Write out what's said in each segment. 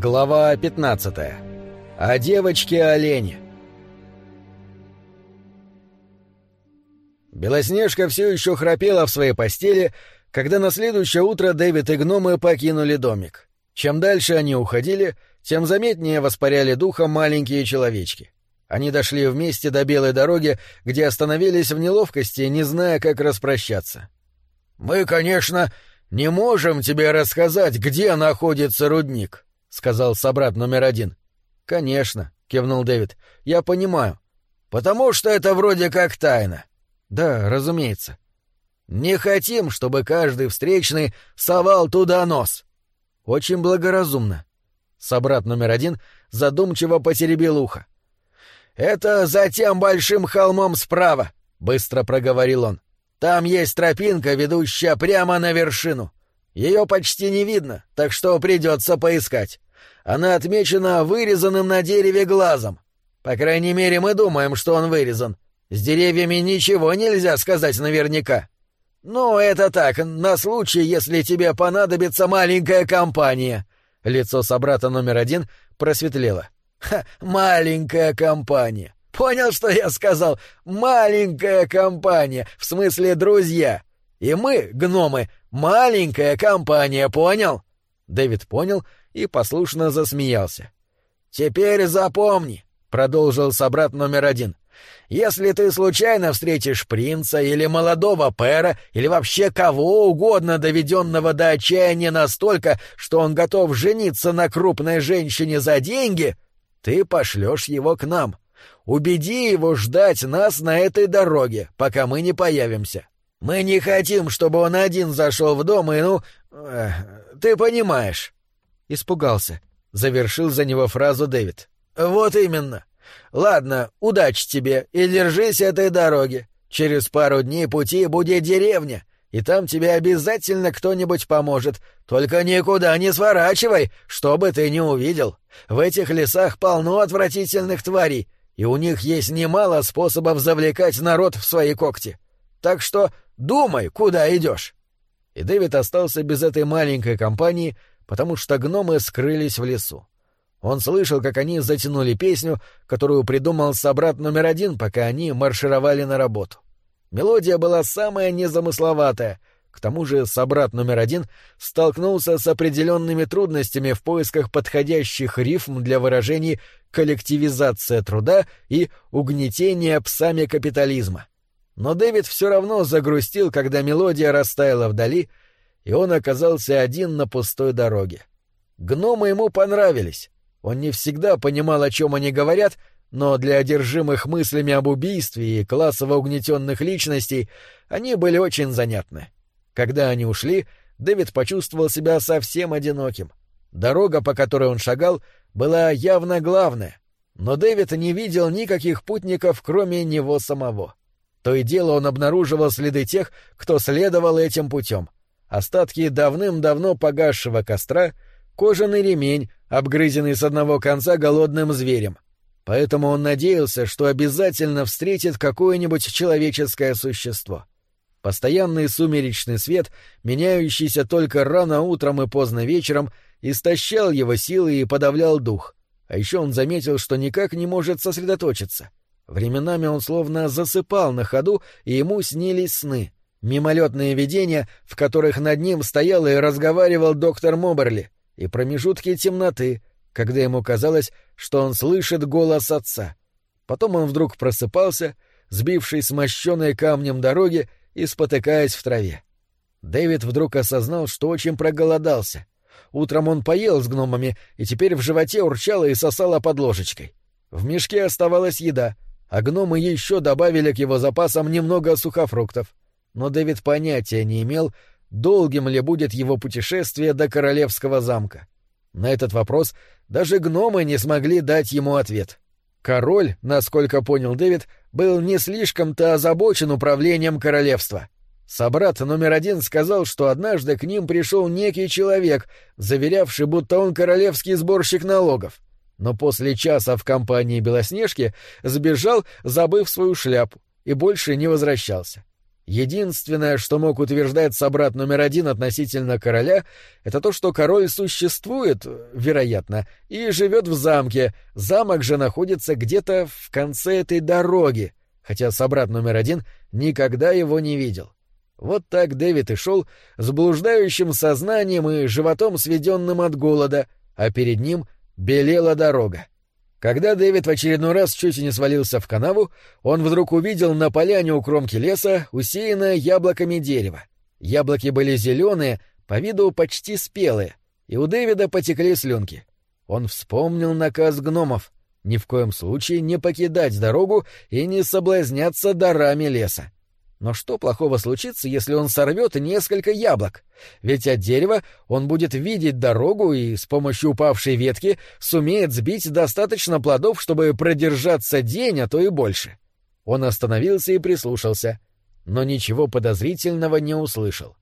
Глава 15. О девочке-олене. Белоснежка все еще храпела в своей постели, когда на следующее утро Дэвид и гномы покинули домик. Чем дальше они уходили, тем заметнее воспаряли духом маленькие человечки. Они дошли вместе до белой дороги, где остановились в неловкости, не зная, как распрощаться. «Мы, конечно, не можем тебе рассказать, где находится рудник», — сказал собрат номер один. «Конечно», — кивнул Дэвид. «Я понимаю». «Потому что это вроде как тайна». «Да, разумеется». «Не хотим, чтобы каждый встречный совал туда нос». «Очень благоразумно». Собрат номер один задумчиво потеребил ухо. «Это за тем большим холмом справа», — быстро проговорил он. «Там есть тропинка, ведущая прямо на вершину. Ее почти не видно, так что придется поискать. Она отмечена вырезанным на дереве глазом. По крайней мере, мы думаем, что он вырезан. С деревьями ничего нельзя сказать наверняка. Ну, это так, на случай, если тебе понадобится маленькая компания. Лицо собрата номер один просветлело. Ха, маленькая компания. Понял, что я сказал? Маленькая компания, в смысле друзья. И мы, гномы, маленькая компания, понял? Дэвид понял и послушно засмеялся. Теперь запомни, продолжил собрат номер один. Если ты случайно встретишь принца или молодого пэра или вообще кого угодно, доведенного до отчаяния настолько, что он готов жениться на крупной женщине за деньги, ты пошлешь его к нам. Убеди его ждать нас на этой дороге, пока мы не появимся. Мы не хотим, чтобы он один зашел в дом и, ну... Э, ты понимаешь. Испугался. Завершил за него фразу Дэвид. Вот именно. Ладно, удачи тебе и держись этой дороги. Через пару дней пути будет деревня, и там тебе обязательно кто-нибудь поможет. Только никуда не сворачивай, что бы ты ни увидел. В этих лесах полно отвратительных тварей, и у них есть немало способов завлекать народ в свои когти. Так что думай, куда идешь. И Дэвид остался без этой маленькой компании, потому что гномы скрылись в лесу. Он слышал, как они затянули песню, которую придумал собрат номер один, пока они маршировали на работу. Мелодия была самая незамысловатая. К тому же собрат номер один столкнулся с определенными трудностями в поисках подходящих рифм для выражений «коллективизация труда» и «угнетение псами капитализма». Но Дэвид все равно загрустил, когда мелодия растаяла вдали, и он оказался один на пустой дороге. Гномы ему понравились. Он не всегда понимал, о чем они говорят, но для одержимых мыслями об убийстве и классово угнетенных личностей они были очень занятны. Когда они ушли, Дэвид почувствовал себя совсем одиноким. Дорога, по которой он шагал, была явно главная, но Дэвид не видел никаких путников, кроме него самого. То и дело он обнаруживал следы тех, кто следовал этим путем. Остатки давным-давно погасшего костра, кожаный ремень, обгрызенный с одного конца голодным зверем. Поэтому он надеялся, что обязательно встретит какое-нибудь человеческое существо. Постоянный сумеречный свет, меняющийся только рано утром и поздно вечером, истощал его силы и подавлял дух. А еще он заметил, что никак не может сосредоточиться. Временами он словно засыпал на ходу, и ему снились сны. Мимолетные видения, в которых над ним стоял и разговаривал доктор Моберли, и промежутки темноты, когда ему казалось, что он слышит голос отца. Потом он вдруг просыпался, сбившись с мощенной камнем дороги и спотыкаясь в траве. Дэвид вдруг осознал, что очень проголодался. Утром он поел с гномами, и теперь в животе урчало и сосало под ложечкой. В мешке оставалась еда — а гномы еще добавили к его запасам немного сухофруктов. Но Дэвид понятия не имел, долгим ли будет его путешествие до королевского замка. На этот вопрос даже гномы не смогли дать ему ответ. Король, насколько понял Дэвид, был не слишком-то озабочен управлением королевства. Собрат номер один сказал, что однажды к ним пришел некий человек, заверявший, будто он королевский сборщик налогов но после часа в компании Белоснежки сбежал, забыв свою шляпу, и больше не возвращался. Единственное, что мог утверждать собрат номер один относительно короля, это то, что король существует, вероятно, и живет в замке. Замок же находится где-то в конце этой дороги, хотя собрат номер один никогда его не видел. Вот так Дэвид и шел с блуждающим сознанием и животом сведенным от голода, а перед ним белела дорога. Когда Дэвид в очередной раз чуть не свалился в канаву, он вдруг увидел на поляне у кромки леса усеянное яблоками дерево. Яблоки были зеленые, по виду почти спелые, и у Дэвида потекли слюнки. Он вспомнил наказ гномов — ни в коем случае не покидать дорогу и не соблазняться дарами леса. Но что плохого случится, если он сорвет несколько яблок? Ведь от дерева он будет видеть дорогу и с помощью упавшей ветки сумеет сбить достаточно плодов, чтобы продержаться день, а то и больше. Он остановился и прислушался, но ничего подозрительного не услышал.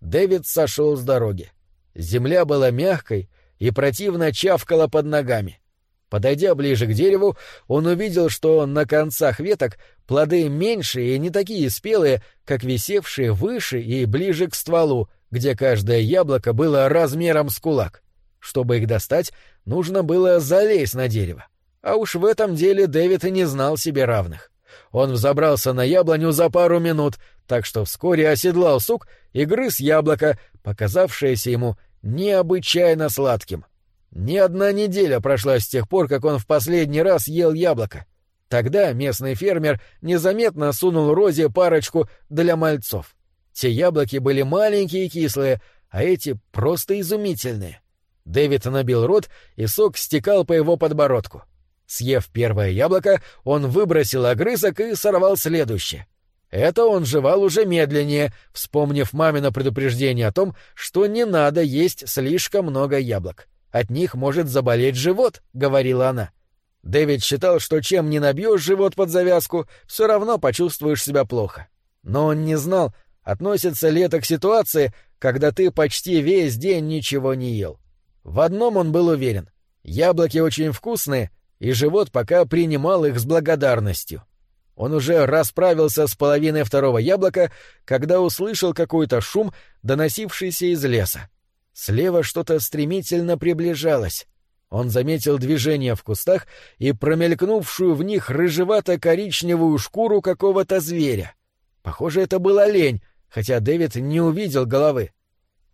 Дэвид сошел с дороги. Земля была мягкой и противно чавкала под ногами. Подойдя ближе к дереву, он увидел, что на концах веток плоды меньше и не такие спелые, как висевшие выше и ближе к стволу, где каждое яблоко было размером с кулак. Чтобы их достать, нужно было залезть на дерево. А уж в этом деле Дэвид и не знал себе равных. Он взобрался на яблоню за пару минут, так что вскоре оседлал сук и грыз яблоко, показавшееся ему необычайно сладким — ни одна неделя прошла с тех пор, как он в последний раз ел яблоко. Тогда местный фермер незаметно сунул Розе парочку для мальцов. Те яблоки были маленькие и кислые, а эти просто изумительные. Дэвид набил рот, и сок стекал по его подбородку. Съев первое яблоко, он выбросил огрызок и сорвал следующее. Это он жевал уже медленнее, вспомнив мамино предупреждение о том, что не надо есть слишком много яблок. От них может заболеть живот, — говорила она. Дэвид считал, что чем не набьешь живот под завязку, все равно почувствуешь себя плохо. Но он не знал, относится ли это к ситуации, когда ты почти весь день ничего не ел. В одном он был уверен. Яблоки очень вкусные, и живот пока принимал их с благодарностью. Он уже расправился с половиной второго яблока, когда услышал какой-то шум, доносившийся из леса. Слева что-то стремительно приближалось. Он заметил движение в кустах и промелькнувшую в них рыжевато-коричневую шкуру какого-то зверя. Похоже, это был олень, хотя Дэвид не увидел головы.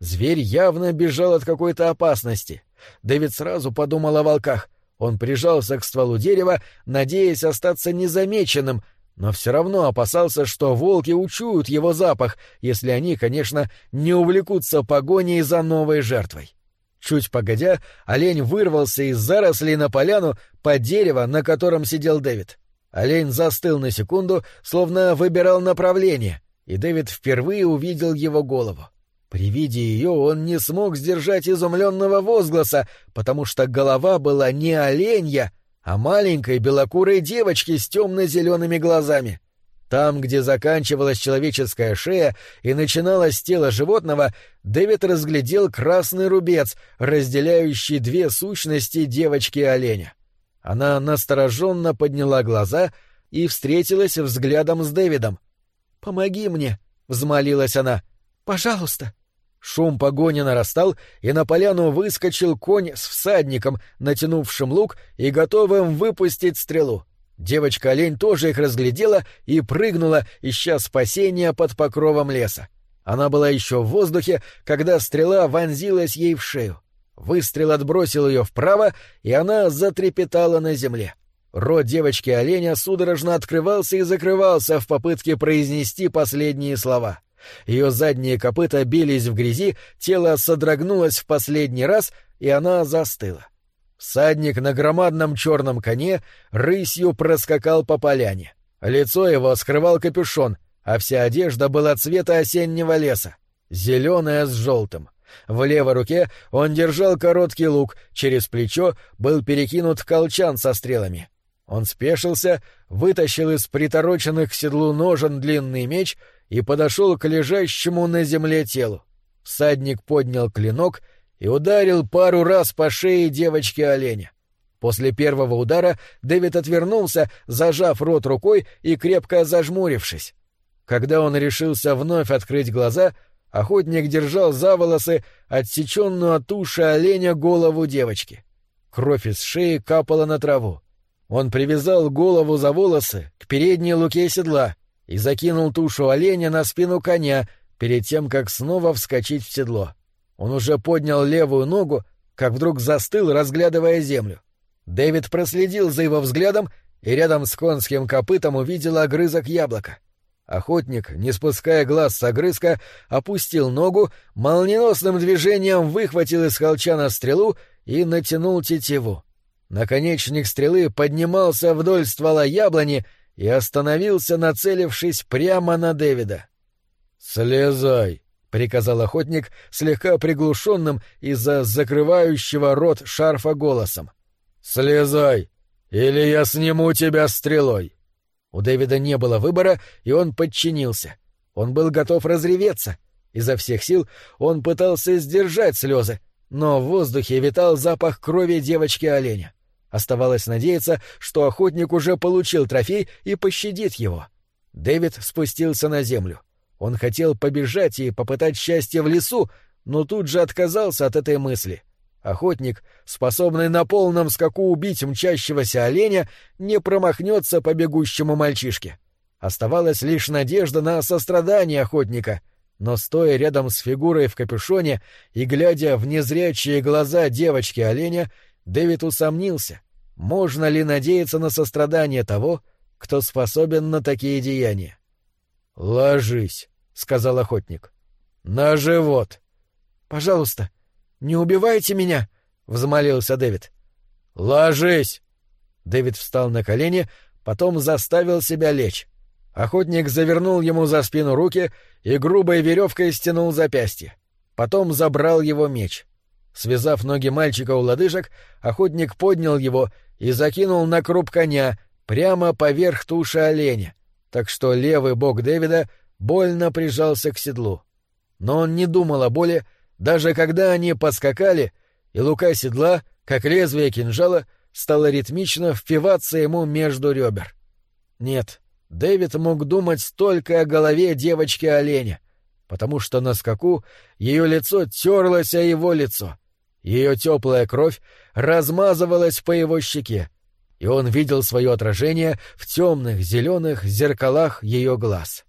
Зверь явно бежал от какой-то опасности. Дэвид сразу подумал о волках. Он прижался к стволу дерева, надеясь остаться незамеченным, но все равно опасался, что волки учуют его запах, если они, конечно, не увлекутся погоней за новой жертвой. Чуть погодя, олень вырвался из зарослей на поляну под дерево, на котором сидел Дэвид. Олень застыл на секунду, словно выбирал направление, и Дэвид впервые увидел его голову. При виде ее он не смог сдержать изумленного возгласа, потому что голова была не оленья, а маленькой белокурой девочки с темно-зелеными глазами. Там, где заканчивалась человеческая шея и начиналось тело животного, Дэвид разглядел красный рубец, разделяющий две сущности девочки и оленя. Она настороженно подняла глаза и встретилась взглядом с Дэвидом. «Помоги мне!» — взмолилась она. «Пожалуйста!» Шум погони нарастал, и на поляну выскочил конь с всадником, натянувшим лук и готовым выпустить стрелу. Девочка-олень тоже их разглядела и прыгнула, ища спасения под покровом леса. Она была еще в воздухе, когда стрела вонзилась ей в шею. Выстрел отбросил ее вправо, и она затрепетала на земле. Рот девочки-оленя судорожно открывался и закрывался в попытке произнести последние слова — ее задние копыта бились в грязи, тело содрогнулось в последний раз, и она застыла. Всадник на громадном черном коне рысью проскакал по поляне. Лицо его скрывал капюшон, а вся одежда была цвета осеннего леса, зеленая с желтым. В левой руке он держал короткий лук, через плечо был перекинут колчан со стрелами. Он спешился, вытащил из притороченных к седлу ножен длинный меч и подошел к лежащему на земле телу. Всадник поднял клинок и ударил пару раз по шее девочки-оленя. После первого удара Дэвид отвернулся, зажав рот рукой и крепко зажмурившись. Когда он решился вновь открыть глаза, охотник держал за волосы отсеченную от уши оленя голову девочки. Кровь из шеи капала на траву. Он привязал голову за волосы к передней луке седла и закинул тушу оленя на спину коня перед тем, как снова вскочить в седло. Он уже поднял левую ногу, как вдруг застыл, разглядывая землю. Дэвид проследил за его взглядом и рядом с конским копытом увидел огрызок яблока. Охотник, не спуская глаз с огрызка, опустил ногу, молниеносным движением выхватил из колчана стрелу и натянул тетиву. Наконечник стрелы поднимался вдоль ствола яблони и остановился, нацелившись прямо на Дэвида. «Слезай!» — приказал охотник слегка приглушенным из-за закрывающего рот шарфа голосом. «Слезай! Или я сниму тебя стрелой!» У Дэвида не было выбора, и он подчинился. Он был готов разреветься. Изо всех сил он пытался сдержать слезы, но в воздухе витал запах крови девочки-оленя. Оставалось надеяться, что охотник уже получил трофей и пощадит его. Дэвид спустился на землю. Он хотел побежать и попытать счастье в лесу, но тут же отказался от этой мысли. Охотник, способный на полном скаку убить мчащегося оленя, не промахнется по бегущему мальчишке. Оставалась лишь надежда на сострадание охотника, но стоя рядом с фигурой в капюшоне и глядя в незрячие глаза девочки-оленя, Дэвид усомнился, можно ли надеяться на сострадание того, кто способен на такие деяния. «Ложись», — сказал охотник. «На живот». «Пожалуйста, не убивайте меня», — взмолился Дэвид. «Ложись!» Дэвид встал на колени, потом заставил себя лечь. Охотник завернул ему за спину руки и грубой веревкой стянул запястье. Потом забрал его меч. Связав ноги мальчика у лодыжек, охотник поднял его и закинул на круп коня прямо поверх туши оленя, так что левый бок Дэвида больно прижался к седлу. Но он не думал о боли, даже когда они подскакали, и лука седла, как лезвие кинжала, стало ритмично впиваться ему между ребер. Нет, Дэвид мог думать только о голове девочки-оленя, потому что на скаку ее лицо терлось о его лицо — ее теплая кровь размазывалась по его щеке, и он видел свое отражение в темных зеленых зеркалах ее глаз.